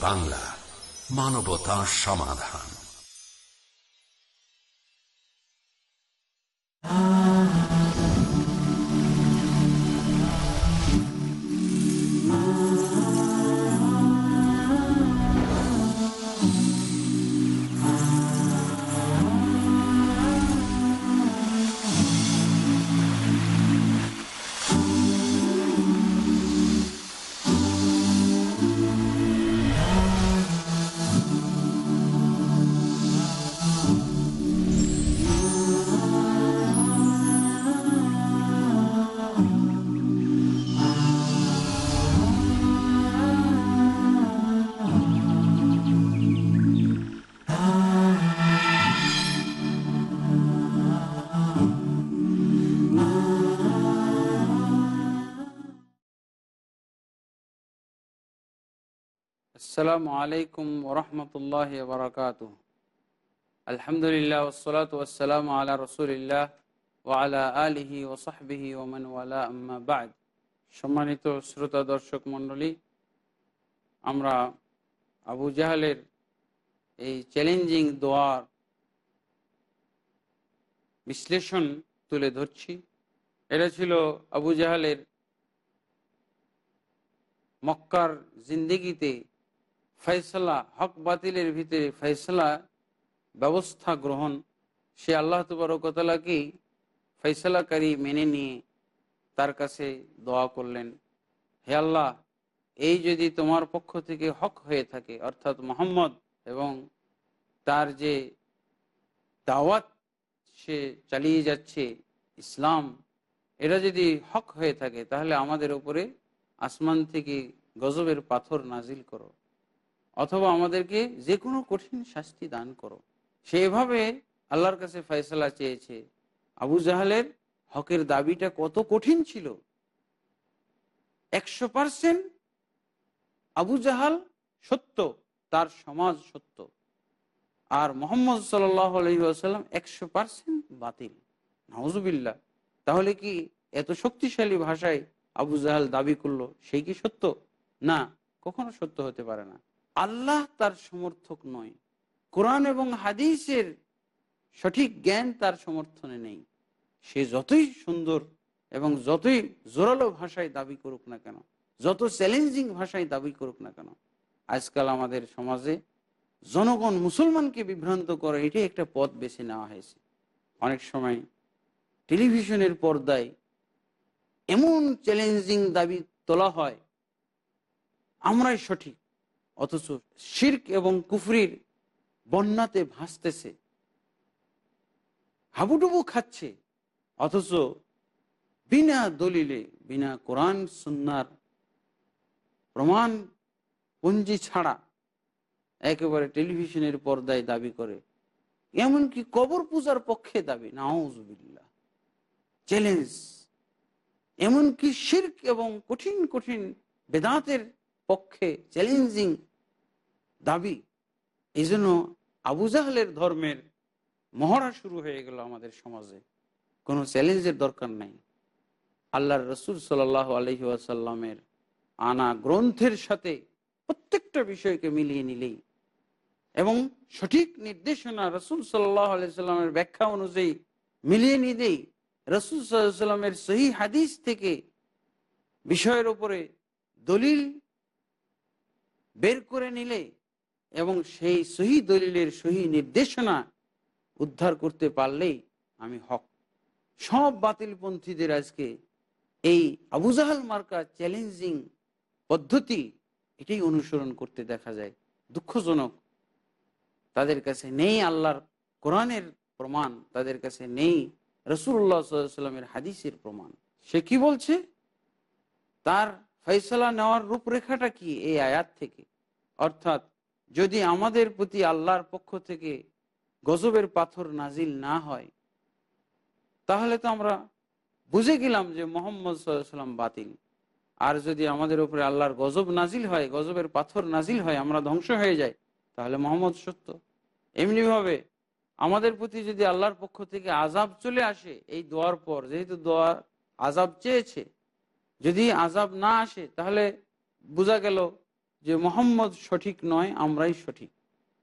বাংলা মানবতা সমাধান। আসসালামু আলাইকুম ওরহমতুল্লাহ বারকাত আলহামদুলিল্লাহ ওসলাত ওসালাম আলা রসুলিল্লাহ ও আলা আলিহি ওসাহবিহি ওমান ওয়ালা, আম্মা বাদ। সম্মানিত শ্রোতা দর্শক মণ্ডলী, আমরা আবু জাহালের এই চ্যালেঞ্জিং দোয়ার বিশ্লেষণ তুলে ধরছি। এটা ছিল আবু জাহালের মক্কার জিন্দিগিতে ফয়সলা, হক বাতিলের ভিতরে ফয়সলা ব্যবস্থা গ্রহণ, সে আল্লাহ তবরকতলাকেই ফয়সলাকারী মেনে নিয়ে তার কাছে দোয়া করলেন। হে আল্লাহ, এই যদি তোমার পক্ষ থেকে হক হয়ে থাকে, অর্থাৎ মোহাম্মদ এবং তার যে দাওয়াত সে চালিয়ে যাচ্ছে, ইসলাম এটা যদি হক হয়ে থাকে, তাহলে আমাদের উপরে আসমান থেকে গজবের পাথর নাজিল করো। অথবা আমাদেরকে যে কোনো কঠিন শাস্তি দান করো। সেভাবে আল্লাহর কাছে ফয়সলা চেয়েছে। আবু জাহালের হকের দাবিটা কত কঠিন ছিল। একশো পার্সেন্ট আবু জাহাল সত্য, তার সমাজ সত্য। আর মোহাম্মদ সাল্লাম একশো পার্সেন্ট বাতিল। নজুবিল্লা তাহলে কি এত শক্তিশালী ভাষায় আবু জাহাল দাবি করল সেই কি সত্য? না, কখনো সত্য হতে পারে না। আল্লাহ তার সমর্থক নয়। কোরআন এবং হাদিসের সঠিক জ্ঞান তার সমর্থনে নেই। সে যতই সুন্দর এবং যতই জোরালো ভাষায় দাবি করুক না কেন, যত চ্যালেঞ্জিং ভাষায় দাবি করুক না কেন, আজকাল আমাদের সমাজে জনগণ মুসলমানকে বিভ্রান্ত করে এটি একটা পথ বেছে নেওয়া হয়েছে। অনেক সময় টেলিভিশনের পর্দায় এমন চ্যালেঞ্জিং দাবি তোলা হয়, আমরাই সঠিক। অথচ শির্ক এবং কুফরির বন্যাতে ভাসতেছে। হাবুডুবু খাচ্ছে, অথচ বিনা দলিলে, বিনা কোরআন, সুন্নার প্রমাণ পঞ্জি ছাড়া একেবারে টেলিভিশনের পর্দায় দাবি করে। এমনকি কবর পূজার পক্ষে দাবি নাউজুবিল্লা চ্যালেঞ্জ। এমনকি শির্ক এবং কঠিন কঠিন বেদাতের পক্ষে চ্যালেঞ্জিং দাবি। এই জন্য আবু জাহলের ধর্মের মহড়া শুরু হয়ে গেল আমাদের সমাজে। কোনো চ্যালেঞ্জের দরকার নাই। আল্লাহর রসুল সাল্লাহ আলহি আসাল্লামের আনা গ্রন্থের সাথে প্রত্যেকটা বিষয়কে মিলিয়ে নিলেই এবং সঠিক নির্দেশনা রসুল সাল্লাহ আলাইসাল্লামের ব্যাখ্যা অনুযায়ী মিলিয়ে নিলেই রসুল সাল্লামের সহি হাদিস থেকে বিষয়ের উপরে দলিল বের করে নিলে এবং সেই সহি দলিলের সহি নির্দেশনা উদ্ধার করতে পারলেই আমি হক। সব বাতিলপন্থীদের আজকে এই আবুজাহাল মার্কা চ্যালেঞ্জিং পদ্ধতি এটাই অনুসরণ করতে দেখা যায়। দুঃখজনক। তাদের কাছে নেই আল্লাহর কোরআনের প্রমাণ, তাদের কাছে নেই রসুল্লাহ সাল্লামের হাদিসের প্রমাণ। সে কি বলছে? তার ফয়সলা নেওয়ার রূপরেখাটা কি এই আয়াত থেকে? অর্থাৎ যদি আমাদের প্রতি আল্লাহর পক্ষ থেকে গজবের পাথর নাজিল না হয়, তাহলে তো আমরা বুঝে গেলাম যে মোহাম্মদ সাল্লাম বাতিল। আর যদি আমাদের উপরে আল্লাহর গজব নাজিল হয়, গজবের পাথর নাজিল হয়, আমরা ধ্বংস হয়ে যাই, তাহলে মোহাম্মদ সত্য। এমনিভাবে আমাদের প্রতি যদি আল্লাহর পক্ষ থেকে আজাব চলে আসে, এই দোয়ার পর, যেহেতু দোয়ার আজাব চেয়েছে, যদি আজাব না আসে, তাহলে বোঝা গেল যে মোহাম্মদ সঠিক নয়, আমরাই সঠিক।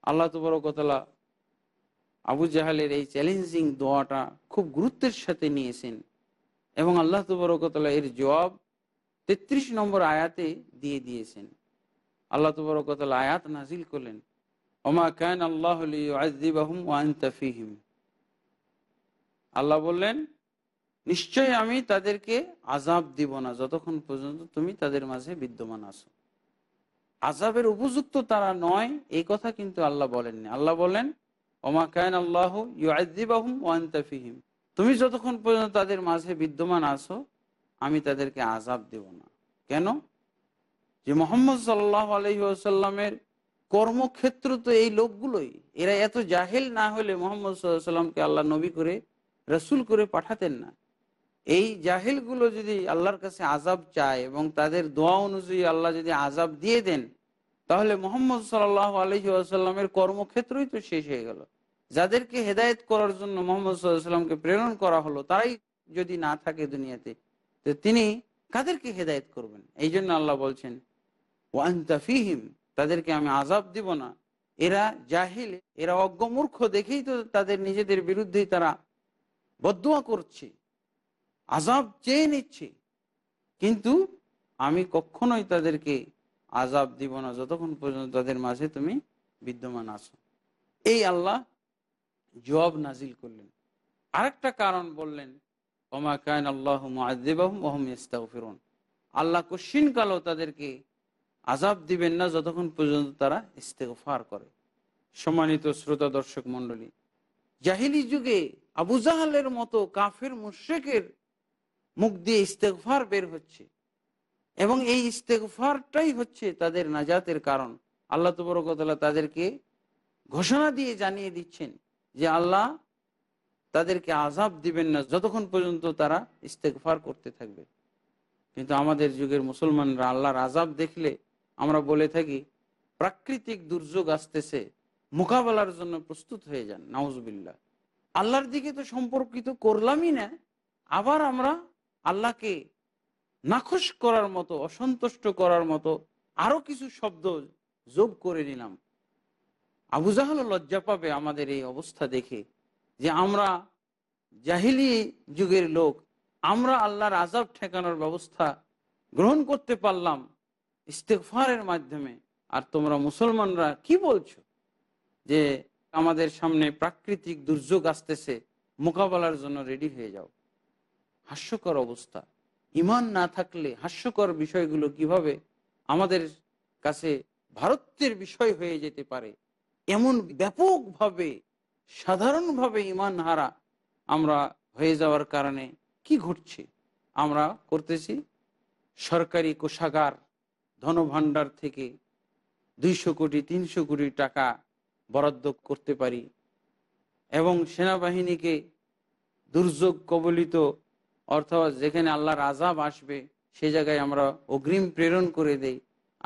আল্লাহ তবরকতলা আবু জাহালের এই চ্যালেঞ্জিং দোয়াটা খুব গুরুত্বের সাথে নিয়েছেন এবং আল্লাহ তবরকতলা এর জবাব তেত্রিশ নম্বর আয়াতে দিয়ে দিয়েছেন। আল্লাহ তবরকতলা আয়াত নাজিল করলেন, ওমা কান আল্লাহ আজিবাহুম তাফিহিম আল্লাহ বললেন নিশ্চয় আমি তাদেরকে আজাব দিব না, যতক্ষণ পর্যন্ত তুমি তাদের মাঝে বিদ্যমান আছো। আজাবের উপযুক্ত তারা নয়, এই কথা কিন্তু আল্লাহ বলেননি। আল্লাহ বলেন, ওমা কায়ন আল্লাহ ইউআদিবাহুম ওয়ান্তাফিহিম তুমি যতক্ষণ পর্যন্ত তাদের মাঝে বিদ্যমান আছো, আমি তাদেরকে আজাব দেব না। কেন? যে মোহাম্মদ সাল্লাহ আলহি আসাল্লামের কর্মক্ষেত্র তো এই লোকগুলোই। এরা এত জাহেল না হলে মোহাম্মদ সাল্লাহ সাল্লামকে আল্লাহ নবী করে, রসুল করে পাঠাতেন না। এই জাহেলগুলো যদি আল্লাহর কাছে আজাব চায় এবং তাদের দোয়া অনুযায়ী আল্লাহ যদি আজাব দিয়ে দেন, তাহলে মোহাম্মদ সাল আলহি আসাল্লামের কর্মক্ষেত্রই তো শেষ হয়ে গেল। যাদেরকে হেদায়ত করার জন্য মোহাম্মদ সাল্লামকে প্রেরণ করা হলো, তারাই যদি না থাকে দুনিয়াতে, তো তিনি কাদেরকে হেদায়ত করবেন? এই জন্য আল্লাহ বলছেন ওয়ান্তাফিহিম তাদেরকে আমি আজাব দিব না। এরা জাহিল, এরা অজ্ঞমূর্খ দেখেই তো তাদের নিজেদের বিরুদ্ধেই তারা বদুয়া করছে। আজাব চেয়ে নিচ্ছে। কিন্তু আমি কখনোই তাদেরকে আজাব দিব না, যতক্ষণ পর্যন্ত তাদের মাঝে তুমি বিদ্যমান আছো। এই আল্লাহ জবাব নাজিল করলেন। আরেকটা কারণ বললেন, ওমা কায়ন আল্লাহ ফিরুন আল্লাহ কশিন কালও তাদেরকে আজাব দিবেন না, যতক্ষণ পর্যন্ত তারা ইস্তেগফার করে। সম্মানিত শ্রোতা দর্শক মন্ডলী জাহিলি যুগে আবু জাহালের মতো কাফের মুশ্রেকের মুখ দিয়ে ইস্তেগফার বের হচ্ছে। এবং এই ইস্তেগফারটাই হচ্ছে তাদের নাজাতের কারণ। আল্লাহ তবরকতলা তাদেরকে ঘোষণা দিয়ে জানিয়ে দিচ্ছেন যে আল্লাহ তাদেরকে আজাব দিবেন না, যতক্ষণ পর্যন্ত তারা ইস্তেগফার করতে থাকবে। কিন্তু আমাদের যুগের মুসলমানরা আল্লাহর আজাব দেখলে আমরা বলে থাকি, প্রাকৃতিক দুর্যোগ আসতেছে, মোকাবেলার জন্য প্রস্তুত হয়ে যান নাউজবিল্লা আল্লাহর দিকে তো সম্পর্কিত করলামই না, আবার আমরা আল্লাহকে নাখোশ করার মতো, অসন্তুষ্ট করার মতো আরও কিছু শব্দ যোগ করে নিলাম। আবু জাহাল লজ্জা পাবে আমাদের এই অবস্থা দেখে যে আমরা জাহিলি যুগের লোক, আমরা আল্লাহর আজাব ঠেকানোর ব্যবস্থা গ্রহণ করতে পারলাম ইস্তেকফারের মাধ্যমে। আর তোমরা মুসলমানরা কি বলছো? যে আমাদের সামনে প্রাকৃতিক দুর্যোগ আসতেছে, মোকাবেলার জন্য রেডি হয়ে যাও। হাস্যকর অবস্থা। ইমান না থাকলে হাস্যকর বিষয়গুলো কীভাবে আমাদের কাছে ভারতের বিষয় হয়ে যেতে পারে? এমন ব্যাপকভাবে, সাধারণভাবে ইমান হারা আমরা হয়ে যাওয়ার কারণে কি ঘটছে? আমরা করতেছি, সরকারি কোষাগার ধনভাণ্ডার থেকে দুইশো কোটি, তিনশো কোটি টাকা বরাদ্দ করতে পারি এবং সেনাবাহিনীকে দুর্যোগ কবলিত অর্থাৎ যেখানে আল্লাহর আজাব আসবে, সে জায়গায় আমরা অগ্রিম প্রেরণ করে দেই।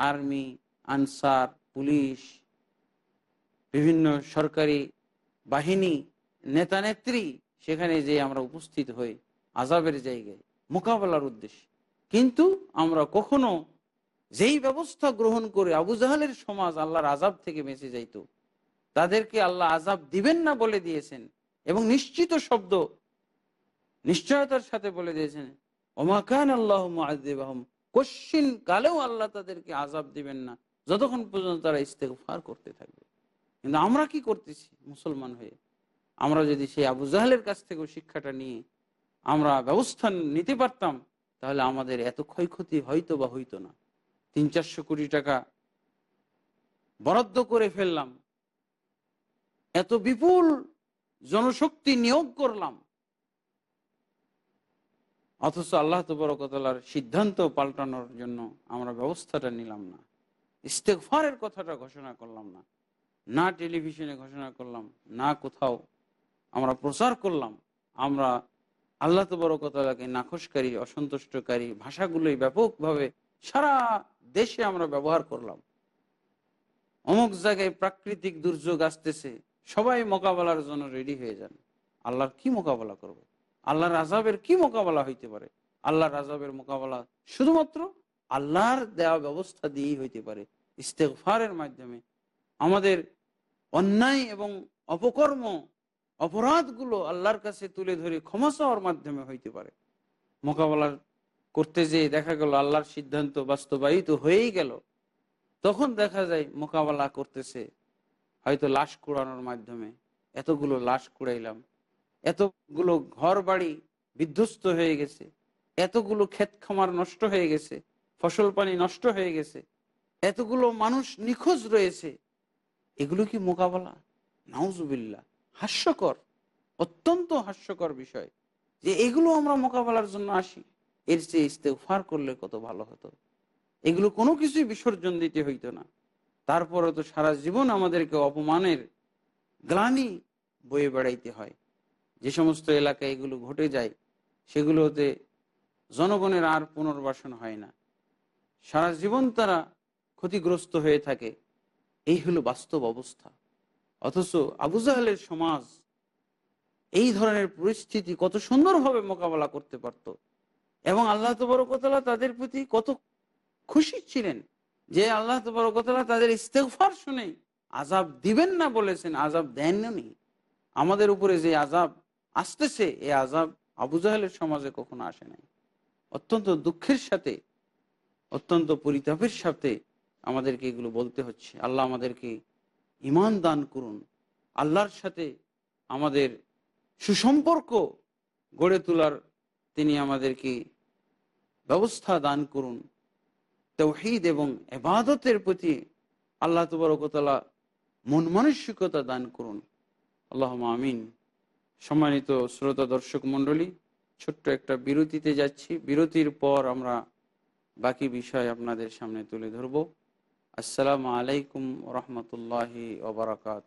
আর্মি, আনসার, পুলিশ, বিভিন্ন সরকারি বাহিনী নেতা নেত্রী সেখানে যে আমরা উপস্থিত হই আজাবের জায়গায়, মোকাবেলার উদ্দেশ্যে। কিন্তু আমরা কখনো যেই ব্যবস্থা গ্রহণ করে আবু জাহালের সমাজ আল্লাহর আজাব থেকে বেঁচে যাইত, তাদেরকে আল্লাহ আজাব দিবেন না বলে দিয়েছেন এবং নিশ্চিত শব্দ নিশ্চয়তার সাথে বলে দিয়েছেন। ওমাকান আল্লাহ কশ্চিন কালেও আল্লাহ তাদেরকে আজাব দিবেন না। যতক্ষণ পর্যন্ত তারা ইস্তেকফার করতে থাকবে। কিন্তু আমরা কি করতেছি মুসলমান হয়ে? আমরা যদি সেই আবু জাহালের কাছ থেকেও শিক্ষাটা নিয়ে আমরা ব্যবস্থা নিতে পারতাম, তাহলে আমাদের এত ক্ষয়ক্ষতি হয়তো বা হইতো না। তিন চারশো কোটি টাকা বরাদ্দ করে ফেললাম। এত বিপুল জনশক্তি নিয়োগ করলাম। অথচ আল্লাহ তবরকতলার সিদ্ধান্ত পাল্টানোর জন্য আমরা ব্যবস্থাটা নিলাম না। ইস্তেকফারের কথাটা ঘোষণা করলাম না। না টেলিভিশনে ঘোষণা করলাম, না কোথাও আমরা প্রচার করলাম। আমরা আল্লাহ তবরকতলাকে নাকশকারী অসন্তুষ্টকারী ভাষাগুলোই ব্যাপকভাবে সারা দেশে আমরা ব্যবহার করলাম। অমুক জায়গায় প্রাকৃতিক দুর্যোগ আসতেছে, সবাই মোকাবেলার জন্য রেডি হয়ে যান। আল্লাহর কি মোকাবেলা করবে? আল্লাহর আজাবের কি মোকাবেলা হইতে পারে? আল্লাহর আজাবের মোকাবেলা শুধুমাত্র আল্লাহর দেওয়া ব্যবস্থা দিয়েই হইতে পারে। ইস্তেকফারের মাধ্যমে আমাদের অন্যায় এবং অপকর্ম অপরাধগুলো আল্লাহর কাছে তুলে ধরে ক্ষমা চাওয়ার মাধ্যমে হইতে পারে। মোকাবেলা করতে যেয়ে দেখা গেল, আল্লাহর সিদ্ধান্ত বাস্তবায়িত হয়েই গেল। তখন দেখা যায় মোকাবেলা করতেছে, হয়তো লাশ কুড়ানোর মাধ্যমে। এতগুলো লাশ কুড়াইলাম। এতগুলো ঘর বাড়ি বিধ্বস্ত হয়ে গেছে, এতগুলো ক্ষেত খামার নষ্ট হয়ে গেছে, ফসল পানি নষ্ট হয়ে গেছে, এতগুলো মানুষ নিখোঁজ রয়েছে। এগুলো কি মোকাবেলা? নাউজুবিল্লা হাস্যকর, অত্যন্ত হাস্যকর বিষয় যে এগুলো আমরা মোকাবেলার জন্য আসি। এর চেয়ে ইস্তেফার করলে কত ভালো হতো? এগুলো কোনো কিছুই বিসর্জন দিতে হইতো না। তারপরে তো সারা জীবন আমাদেরকে অপমানের গ্লানি বয়ে বেড়াইতে হয়। যে সমস্ত এলাকায় এগুলো ঘটে যায়, সেগুলোতে জনগণের আর পুনর্বাসন হয় না। সারা জীবন তারা ক্ষতিগ্রস্ত হয়ে থাকে। এই হলো বাস্তব অবস্থা। অথচ আবু জাহেলের সমাজ এই ধরনের পরিস্থিতি কত সুন্দরভাবে মোকাবেলা করতে পারত। এবং আল্লাহ তবরকতলা তাদের প্রতি কত খুশি ছিলেন যে আল্লাহ তবরকতলা তাদের ইস্তেফার শুনে আজাব দিবেন না বলেছেন আজাব দেননি। আমাদের উপরে যে আজাব আসতেছে এই আজাব আবু জাহেলের সমাজে কখনো আসে নাই। অত্যন্ত দুঃখের সাথে, অত্যন্ত পরিতাপের সাথে আমাদেরকে এগুলো বলতে হচ্ছে। আল্লাহ আমাদেরকে ইমান দান করুন। আল্লাহর সাথে আমাদের সুসম্পর্ক গড়ে তোলার তিনি আমাদেরকে ব্যবস্থা দান করুন। তৌহিদ এবং এবাদতের প্রতি আল্লাহ তবরকতলা মন মানসিকতা দান করুন। আল্লাহ আমিন। সম্মানিত শ্রোতা দর্শক মণ্ডলী, ছোট্ট একটা বিরতিতে যাচ্ছি। বিরতির পর আমরা বাকি বিষয় আপনাদের সামনে তুলে ধরব। আসসালামু আলাইকুম রহমতুল্লাহি ওবরাকাত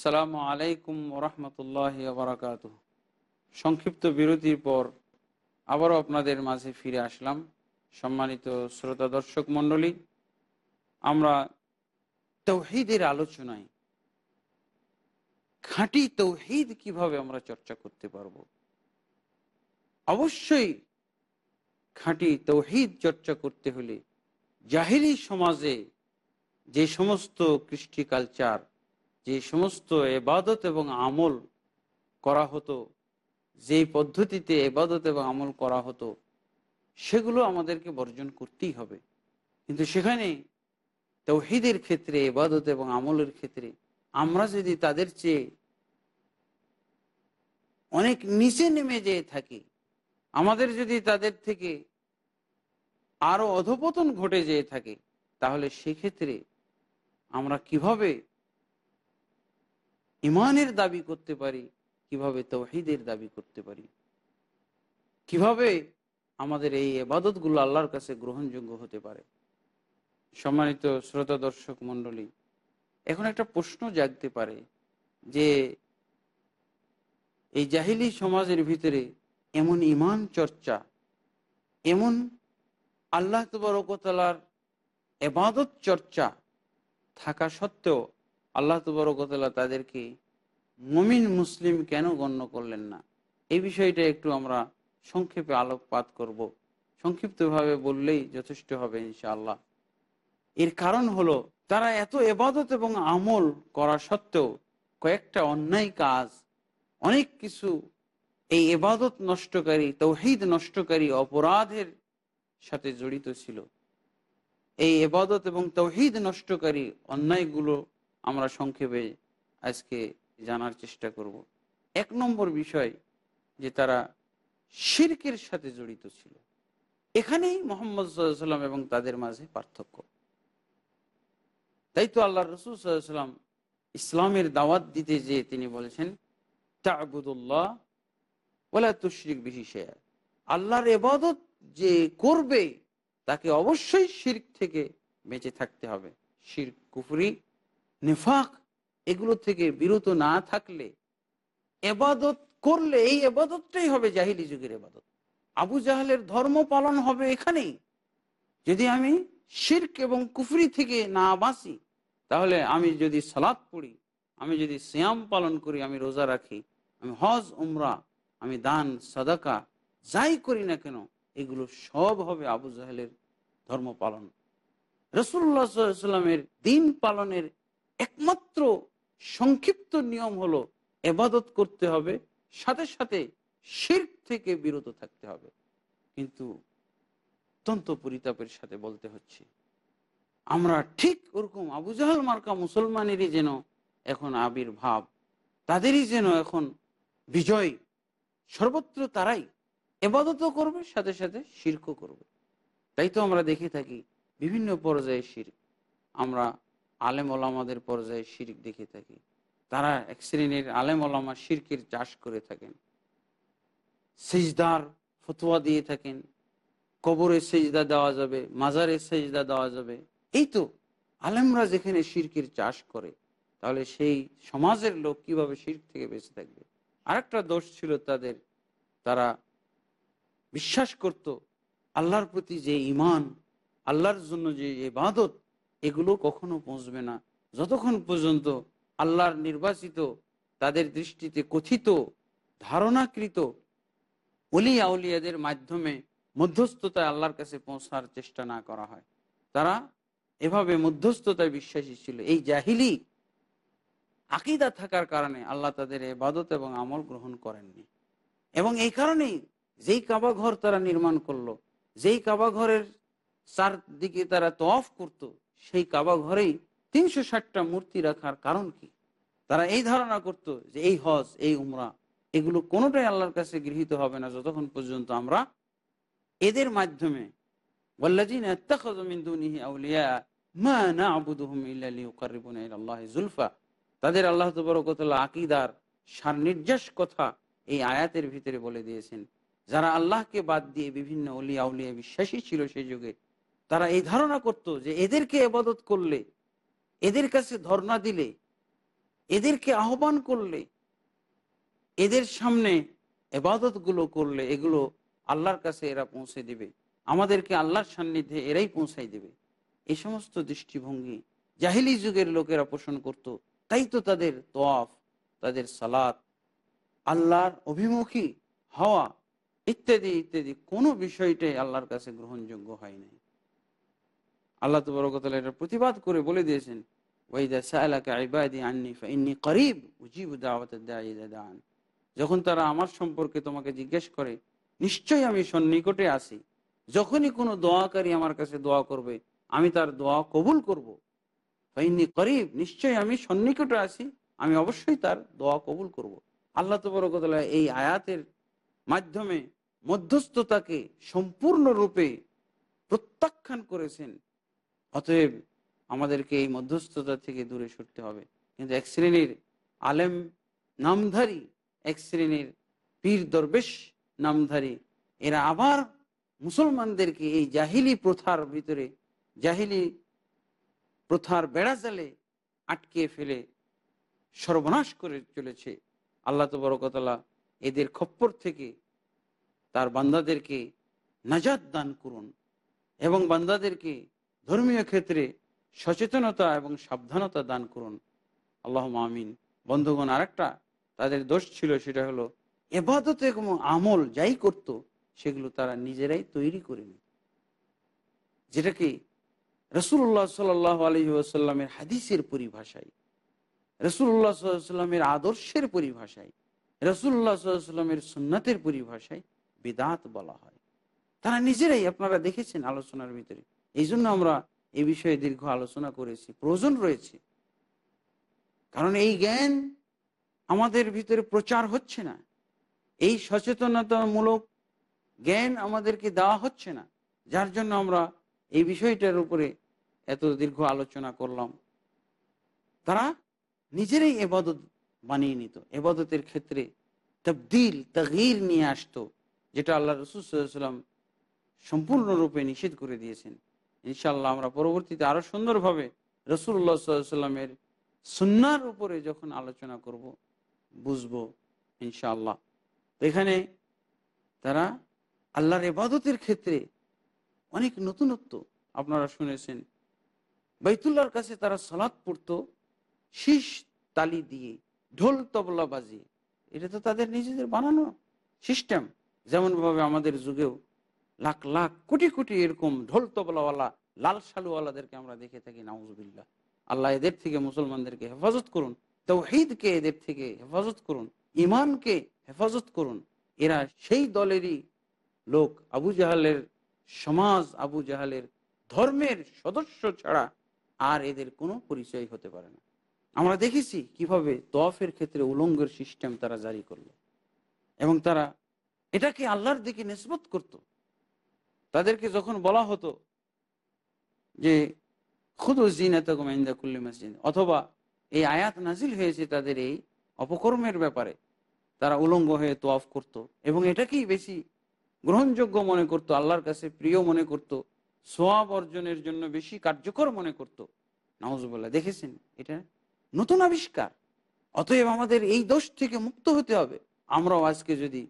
আসসালামু আলাইকুম রহমতুল্লাহ বারাকাত সংক্ষিপ্ত বিরতির পর আবারও আপনাদের মাঝে ফিরে আসলাম। সম্মানিত শ্রোতা দর্শক মণ্ডলী, আমরা তৌহিদের আলোচনায় খাঁটি তৌহিদ কীভাবে আমরা চর্চা করতে পারব? অবশ্যই খাঁটি তৌহিদ চর্চা করতে হলে জাহিরি সমাজে যে সমস্ত কৃষ্টি কালচার যে সমস্ত এবাদত এবং আমল করা হতো, যেই পদ্ধতিতে এবাদত এবং আমল করা হতো, সেগুলো আমাদেরকে বর্জন করতেই হবে। কিন্তু সেখানে তৌহিদের ক্ষেত্রে, এবাদত এবং আমলের ক্ষেত্রে আমরা যদি তাদের চেয়ে অনেক নিচে নেমে যেয়ে থাকি, আমাদের যদি তাদের থেকে আরও অধপতন ঘটে যেয়ে থাকে, তাহলে সেক্ষেত্রে আমরা কীভাবে ইমানের দাবি করতে পারি, কীভাবে তৌহিদের দাবি করতে পারি? কীভাবে আমাদের এই এবাদতগুলো আল্লাহর কাছে গ্রহণযোগ্য হতে পারে? সম্মানিত শ্রোতা দর্শক মণ্ডলী, এখন একটা প্রশ্ন জাগতে পারে যে, এই জাহিলি সমাজের ভিতরে এমন ইমান চর্চা, এমন আল্লাহ তবরকতলার এবাদত চর্চা থাকা সত্ত্বেও আল্লাহ তবরকতলা তাদেরকে মমিন মুসলিম কেন গণ্য করলেন না? এই বিষয়টা একটু আমরা সংক্ষেপে আলোকপাত করব। সংক্ষিপ্তভাবে বললেই যথেষ্ট হবে ইনশাআল্লাহ। এর কারণ হলো, তারা এত এবাদত এবং আমল করা সত্ত্বেও কয়েকটা অন্যায় কাজ, অনেক কিছু এই এবাদত নষ্টকারী, তৌহিদ নষ্টকারী অপরাধের সাথে জড়িত ছিল। এই এবাদত এবং তৌহিদ নষ্টকারী অন্যায়গুলো আমরা সংক্ষেপে আজকে জানার চেষ্টা করব। এক নম্বর বিষয় যে তারা শিরকের সাথে জড়িত ছিল। এখানেই মোহাম্মদ সাল্লাম এবং তাদের মাঝে পার্থক্য। তাই তো আল্লাহ রসুল সাল্লাম ইসলামের দাওয়াত দিতে যে তিনি বলেছেন, তাবুদুল্লাহ ওলা তুশরিক বিহিসে আল্লাহর এবাদত যে করবে, তাকে অবশ্যই শির্ক থেকে বেঁচে থাকতে হবে। শির কুফরি নেফাক এগুলো থেকে বিরত না থাকলে এবাদত করলে এই এবাদতটাই হবে জাহিলি যুগের এবাদত। আবু জাহালের ধর্ম পালন হবে এখানেই। যদি আমি শির্ক এবং কুফরি থেকে না বাঁচি, তাহলে আমি যদি সালাদ পড়ি, আমি যদি শ্যাম পালন করি, আমি রোজা রাখি, আমি হজ, উমরা, আমি দান, সাদাকা, যাই করি না কেন, এগুলো সব হবে আবু জাহেলের ধর্ম পালন। রসুল্লাহ সাল্লামের দিন পালনের একমাত্র সংক্ষিপ্ত নিয়ম হলো এবাদত করতে হবে, সাথে সাথে শির্ক থেকে বিরত থাকতে হবে। কিন্তু অত্যন্ত পরিতাপের সাথে বলতে হচ্ছে, আমরা ঠিক ওরকম আবু জাহাল মার্কা মুসলমানেরই যেন এখন আবির্ভাব, তাদেরই যেন এখন বিজয়, সর্বত্র তারাই এবাদতও করবে, সাথে সাথে শির্ক করবে। তাই তো আমরা দেখে থাকি বিভিন্ন পর্যায়ে শির আমরা আলেম ওলামাদের পর্যায়ে শির্ক দেখে থাকি। তারা এক শ্রেণির আলেম ওলামা শির্কের চাষ করে থাকেন। সেজদার ফতোয়া দিয়ে থাকেন। কবরে সেজদা দেওয়া যাবে, মাজারে সেজদা দেওয়া যাবে। এই তো আলেমরা যেখানে শির্কের চাষ করে, তাহলে সেই সমাজের লোক কীভাবে শির্ক থেকে বেঁচে থাকবে? আরেকটা দোষ ছিল তাদের। তারা বিশ্বাস করত, আল্লাহর প্রতি যে ইমান আল্লাহর জন্য যে ইবাদত এগুলো কখনো পৌঁছবে না। যতক্ষণ পর্যন্ত আল্লাহর নির্বাচিত, তাদের দৃষ্টিতে কথিত, ধারণাকৃত অলিয়া আউলিয়াদের মাধ্যমে মধ্যস্থতায় আল্লাহর কাছে পৌঁছার চেষ্টা না করা হয়। তারা এভাবে মধ্যস্থতায় বিশ্বাসী ছিল। এই জাহিলি আকিদা থাকার কারণে আল্লাহ তাদের এবাদত এবং আমল গ্রহণ করেননি। এবং এই কারণেই যেই কাবা ঘর তারা নির্মাণ করল, যেই কাবা ঘরের চারদিকে তারা তফ করত সেই কাবা ঘরেই তিনশো ষাটটা মূর্তি রাখার কারণ কি? তারা এই ধারণা করত যে এই হজ, এই উমরা, এগুলো কোনোটাই আল্লাহর কাছে গৃহীত হবে না যতক্ষণ পর্যন্ত আমরা এদের মাধ্যমে তাদের আল্লাহ আকিদার সার নির্যাস কথা এই আয়াতের ভিতরে বলে দিয়েছেন। যারা আল্লাহকে বাদ দিয়ে বিভিন্ন অলিয়া উলিয়া বিশ্বাসী ছিল সেই যুগে তারা এই ধারণা করত যে এদেরকে এবাদত করলে, এদের কাছে ধর্ণা দিলে, এদেরকে আহ্বান করলে, এদের সামনে এবাদতগুলো করলে এগুলো আল্লাহর কাছে এরা পৌঁছে দিবে। আমাদেরকে আল্লাহর সান্নিধ্যে এরাই পৌঁছাই দেবে। এই সমস্ত দৃষ্টিভঙ্গি জাহিলি যুগের লোকেরা পোষণ করত। তাই তো তাদের তোয়াফ, তাদের সালাত, আল্লাহর অভিমুখী হওয়া ইত্যাদি ইত্যাদি কোনো বিষয়টাই আল্লাহর কাছে গ্রহণযোগ্য হয় নাই। আল্লাহ তো বরকতাল এটা প্রতিবাদ করে বলে দিয়েছেন আন্নি করিব, উজিবু যখন তারা আমার সম্পর্কে তোমাকে জিজ্ঞেস করে, নিশ্চয়ই আমি সন্নিকটে আসি যখনই কোনো দোয়াকারী আমার কাছে দোয়া করবে, আমি তার দোয়া কবুল করব। ফাইনি করিব, নিশ্চয়ই আমি সন্নিকটে আসি আমি অবশ্যই তার দোয়া কবুল করব। আল্লাহ তবরকতলা এই আয়াতের মাধ্যমে মধ্যস্থতাকে সম্পূর্ণরূপে প্রত্যাখ্যান করেছেন অতএব আমাদেরকে এই মধ্যস্থতা থেকে দূরে সরতে হবে। কিন্তু এক শ্রেণির আলেম নামধারী, এক শ্রেণির পীর দরবেশ নামধারী, এরা আবার মুসলমানদেরকে এই জাহিলি প্রথার ভিতরে, জাহিলি প্রথার বেড়াজালে আটকে ফেলে সর্বনাশ করে চলেছে। আল্লাহ তবরকতলা এদের খপ্পর থেকে তার বান্দাদেরকে নাজাদ দান করুন এবং বান্দাদেরকে ধর্মীয় ক্ষেত্রে সচেতনতা এবং সাবধানতা দান করুন। আল্লাহ আমিন। বন্ধুগণ, আরেকটা তাদের দোষ ছিল, সেটা হলো এবাদত এবং আমল যাই করত, সেগুলো তারা নিজেরাই তৈরি করে নিত। যেটাকে রসুল্লাহ সাল আসাল্লামের হাদিসের পরিভাষায় রসুল্লাহ সাল্লামের আদর্শের পরিভাষায় রসুল্লাহ সাল্লামের সুন্নাতের পরিভাষায় বেদাত বলা হয়। তারা নিজেরাই, আপনারা দেখেছেন আলোচনার ভিতরে এই জন্য আমরা এই বিষয়ে দীর্ঘ আলোচনা করেছি, প্রয়োজন রয়েছে। কারণ এই জ্ঞান আমাদের ভিতরে প্রচার হচ্ছে না। এই সচেতনতামূলক জ্ঞান আমাদেরকে দেওয়া হচ্ছে না, যার জন্য আমরা এই বিষয়টার উপরে এত দীর্ঘ আলোচনা করলাম। তারা নিজেরাই এবাদত বানিয়ে নিত। এবাদতের ক্ষেত্রে তবদিল, তগির নিয়ে আসতো, যেটা আল্লাহ রসুলাম সম্পূর্ণরূপে নিষেধ করে দিয়েছেন। ইনশাল্লাহ আমরা পরবর্তীতে আরও সুন্দরভাবে রসুল্লাহ সাল্লামের সুন্নার উপরে যখন আলোচনা করব, বুঝব ইনশাআল্লাহ। তো এখানে তারা আল্লাহর ইবাদতের ক্ষেত্রে অনেক নতুনত্ব আপনারা শুনেছেন। বাইতুল্লাহর কাছে তারা সলাৎ পড়তো, শীষ তালি দিয়ে, ঢোল তবলা বাজিয়ে। এটা তো তাদের নিজেদের বানানো সিস্টেম যেমনভাবে আমাদের যুগেও লাখ লাখ কোটি কোটি এরকম ঢোল তবলাওয়ালা, লাল সালুওয়ালাদেরকে আমরা দেখে থাকি নাউজবিল্লা আল্লাহ এদের থেকে মুসলমানদেরকে হেফাজত করুন, তৌহিদকে এদের থেকে হেফাজত করুন ইমানকে হেফাজত করুন। এরা সেই দলেরই লোক। আবু জাহালের সমাজ, আবু জাহালের ধর্মের সদস্য ছাড়া আর এদের কোনো পরিচয় হতে পারে না। আমরা দেখেছি কীভাবে তফের ক্ষেত্রে উলঙ্গের সিস্টেম তারা জারি করল। এবং তারা এটাকে আল্লাহর দিকে নিসবত করত। তাদেরকে যখন বলা হতো যে, খুদ জিনাতকুমিন্দা কুল্লি মসজিদ অথবা এই আয়াত নাজিল হয়েছে তাদের এই অপকর্মের ব্যাপারে, তারা উলঙ্গ হয়ে তোয়াফ করত এবং এটাকেই বেশি গ্রহণযোগ্য মনে করত, আল্লাহর কাছে প্রিয় মনে করত, সোয়াব অর্জনের জন্য বেশি কার্যকর মনে করত। নাউজুবুল্লাহ, দেখেছেন? এটা নতুন আবিষ্কার। অতএব আমাদের এই দোষ থেকে মুক্ত হতে হবে। আমরাও আজকে যদি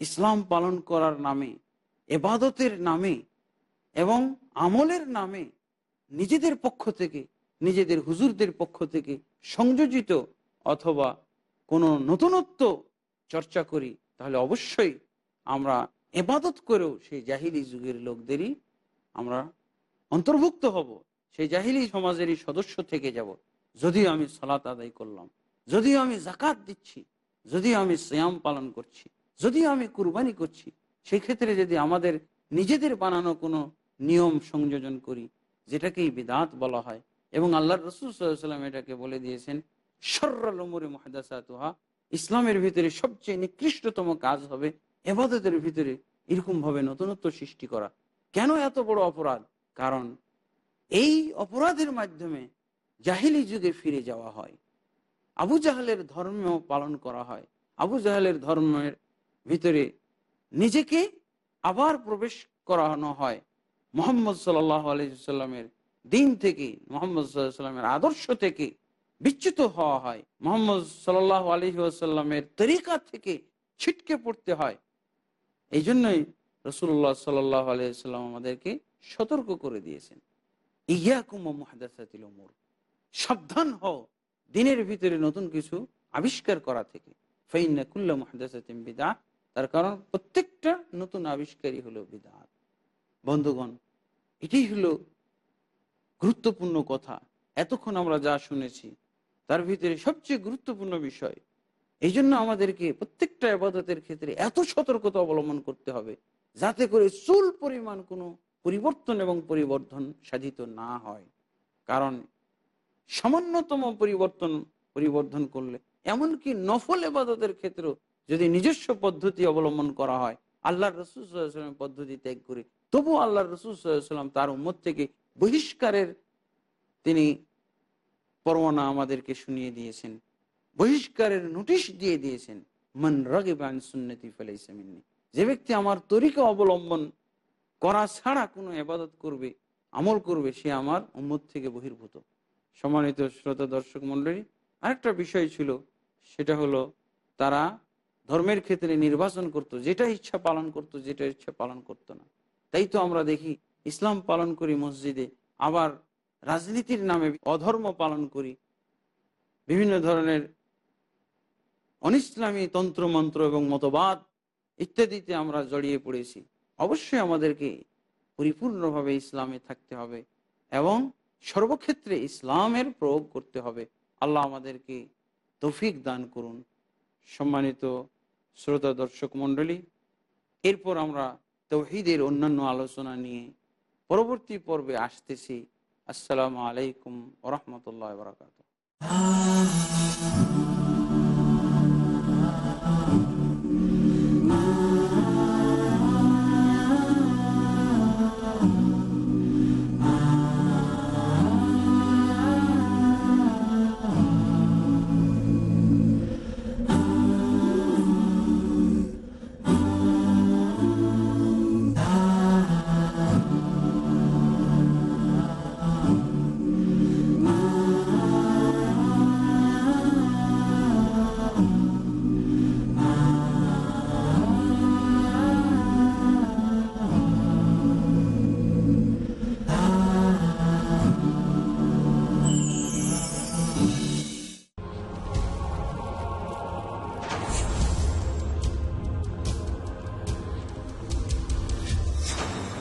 ইসলাম পালন করার নামে এবাদতের নামে এবং আমলের নামে নিজেদের পক্ষ থেকে, নিজেদের হুজুরদের পক্ষ থেকে সংযোজিত অথবা কোনো নতুনত্ব চর্চা করি, তাহলে অবশ্যই আমরা এবাদত করেও সেই জাহিলি যুগের লোকদেরই আমরা অন্তর্ভুক্ত হব, সেই জাহিলি সমাজেরই সদস্য থেকে যাব। যদিও আমি সালাত আদায় করলাম, যদিও আমি জাকাত দিচ্ছি, যদিও আমি শ্যাম পালন করছি, যদিও আমি কুরবানি করছি সেই ক্ষেত্রে যদি আমাদের নিজেদের বানানো কোনো নিয়ম সংযোজন করি, যেটাকেই বিদাত বলা হয়, এবং আল্লাহ রসুল এটাকে বলে দিয়েছেন সর্রালমরে মহাদাসাতুহা, ইসলামের ভিতরে সবচেয়ে নিকৃষ্টতম কাজ হবে এবাদতের ভিতরে এরকম ভাবে নতুনত্ব সৃষ্টি করা। কেন এত বড় অপরাধ? কারণ এই অপরাধের মাধ্যমে জাহিলি যুগে ফিরে যাওয়া হয়। আবু জাহালের ধর্ম পালন করা হয়। আবু জাহালের ধর্মের ভিতরে নিজেকে আবার প্রবেশ করানো হয়। মোহাম্মদ আলাইসাল্লামের দিন থেকে, মোহাম্মদ সাল্লামের আদর্শ থেকে বিচ্যুত হওয়া হয়। মোহাম্মদ সাল্লাহ আলহি আসাল্লামের তরিকা থেকে ছিটকে পড়তে হয়। এই জন্যই রসুল্লাহ সাল্লাহ আলাইসাল্লাম আমাদেরকে সতর্ক করে দিয়েছেন। ইয়াকুম মহাদাসাতিল উমর। সাবধান হও, দিনের ভিতরে নতুন কিছু আবিষ্কার করা থেকে। ফাইন্না কুল্লা মহাদাসাতিম বিদা তার কারণ প্রত্যেকটা নতুন আবিষ্কারই হলো বিদাত বন্ধুগণ, এটাই হলো গুরুত্বপূর্ণ কথা। এতক্ষণ আমরা যা শুনেছি, তার ভিতরে সবচেয়ে গুরুত্বপূর্ণ বিষয় এই জন্য আমাদেরকে প্রত্যেকটা আবাদতের ক্ষেত্রে এত সতর্কতা অবলম্বন করতে হবে, যাতে করে চুল পরিমাণ কোনো পরিবর্তন এবং পরিবর্ধন সাধিত না হয়। কারণ সামান্যতম পরিবর্তন, পরিবর্ধন করলে এমনকি নফল এবাদতের ক্ষেত্রেও যদি নিজস্ব পদ্ধতি অবলম্বন করা হয় আল্লাহ রসুলের পদ্ধতি ত্যাগ করে তবু আল্লাহ রসুলাম তার উম্মত থেকে বহিষ্কারের তিনি পরোয়ানা আমাদেরকে শুনিয়ে দিয়েছেন, বহিষ্কারের নোটিশ দিয়ে দিয়েছেন, মন রগিবান সুন্নতি ফেলাইসামিনী যে ব্যক্তি আমার তরিকা অবলম্বন করা ছাড়া কোনো এবাদত করবে, আমল করবে, সে আমার উম্মত থেকে বহির্ভূত। সম্মানিত শ্রোতা দর্শক মন্ডলী আরেকটা বিষয় ছিল, সেটা হলো তারা ধর্মের ক্ষেত্রে নির্বাচন করত, যেটা ইচ্ছা পালন করত, যেটা ইচ্ছা পালন করত না। তাই তো আমরা দেখি, ইসলাম পালন করি মসজিদে, আবার রাজনীতির নামে অধর্ম পালন করি। বিভিন্ন ধরনের অনিসলামী তন্ত্রমন্ত্র এবং মতবাদ ইত্যাদিতে আমরা জড়িয়ে পড়েছি। অবশ্যই আমাদেরকে পরিপূর্ণভাবে ইসলামে থাকতে হবে এবং সর্বক্ষেত্রে ইসলামের প্রয়োগ করতে হবে। আল্লাহ আমাদেরকে তৌফিক দান করুন। সম্মানিত শ্রোতা দর্শক মণ্ডলী, এরপর আমরা তৌহিদের অন্যান্য আলোচনা নিয়ে পরবর্তী পর্বে আসতেছি। আসসালামু আলাইকুম ওরহমতুল্লাহ বরাকাত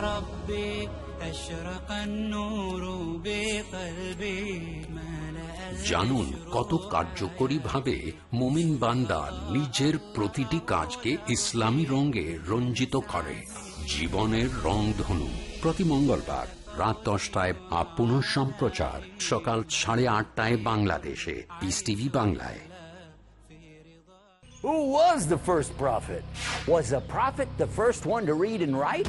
ربي أشرق النور بقلبي ملأ জানুন কত কার্যকরীভাবে মোমিন বান্দা নিজের প্রতিটি কাজকে ইসলামী রঙে রঞ্জিত করে জীবনের রংধনু প্রতি মঙ্গলবার রাত দশটায় আপ পুনঃ সম্প্রচার সকাল সাড়ে আটটায় বাংলাদেশে পিস টিভি বাংলায় Who was the first prophet? Was a prophet the first one to read and write?